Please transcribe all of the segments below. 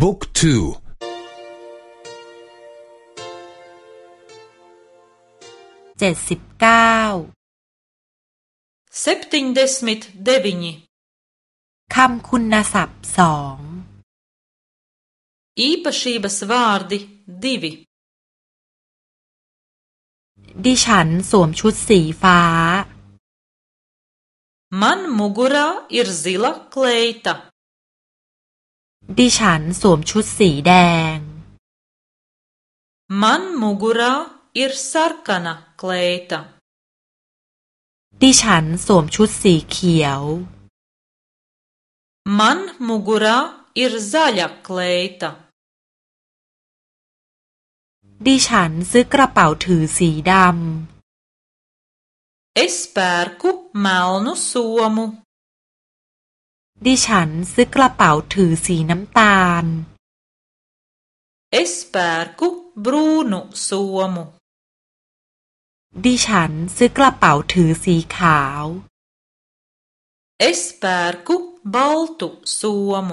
บุ๊กทูเจ็ดสิบเก้าเซปติเดสมิดเดวินีคำคุณศัพท์สองอีปชีบสวาร์ดิดิวิดิฉันสวมชุดสีฟ้ามันมุกุราอิรซิลาเคลตาดิฉันสวมชุดสีแดง มันมูกระอิรซาร์กานาเคลตาดิฉันสวมชุดสีเขียว มันมูกระอิรซาลาเคลตาดิฉันซื้อกระเป๋าถือสีดำ เอสเปอร์คุเมลนซูอามดิฉันซื้อกระเป๋าถือสีน้ำตาล เอ Es p ร์กุบรูโนซัวมดิฉันซื้อกระเป๋าถือสีขาว เอ Es p ร์กุบอลตุซัวม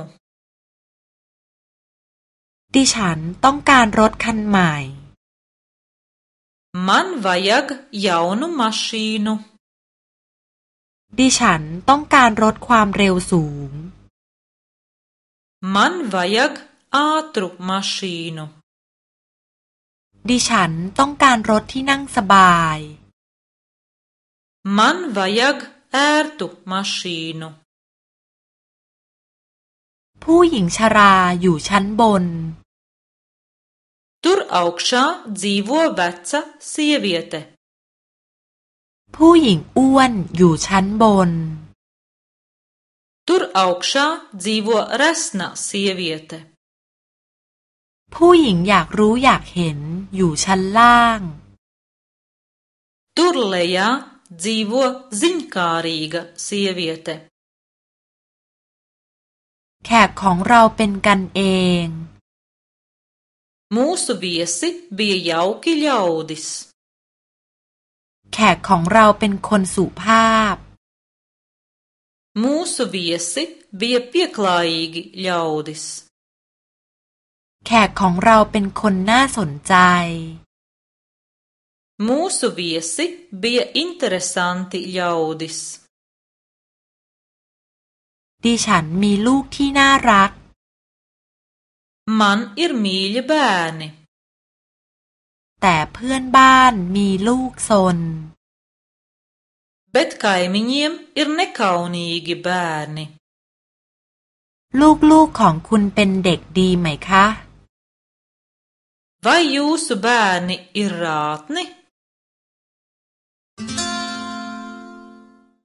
ดิฉันต้องการรถคันใหม่ มันวายกยาวนุมาชี ī n ดิฉันต้องการรถความเร็วสูง มันวายกอาตรุมาชีโนดิฉันต้องการรถที่นั่งสบาย มันวายกแอร์ตุกมาชีโนผู้หญิงชราอยู่ชั้นบนตุรอักชาจีวัวเบตซ์ซีเวียเตผู้หญิงอ้วนอยู่ชั้นบน Tur augšā dzīvo resna sieviete. ผู้หญิงอยากรู้อยากเห็นอยู่ชั้นล่าง Tur lejā dzīvo ziņkārīga sieviete. แขกของเราเป็นกันเอง Mūsu viesi bija jauki ļaudis. แขกของเราเป็นคนสุภาพ มูสวีสิเบียเปียคลอยกิลาดิส แขกของเราเป็นคนน่าสนใจ มูสวีสิเบียอินเตอร์สันติลาดิส ดิฉันมีลูกที่น่ารัก มันอิรมีเลเบนีแต่เพื่อนบ้านมีลูกซนเบ็ดกายม่เงียมอิรเนคาวนีกิบานีลูกๆของคุณเป็นเด็กดีไหมคะวายูสบานิอิรัตนี่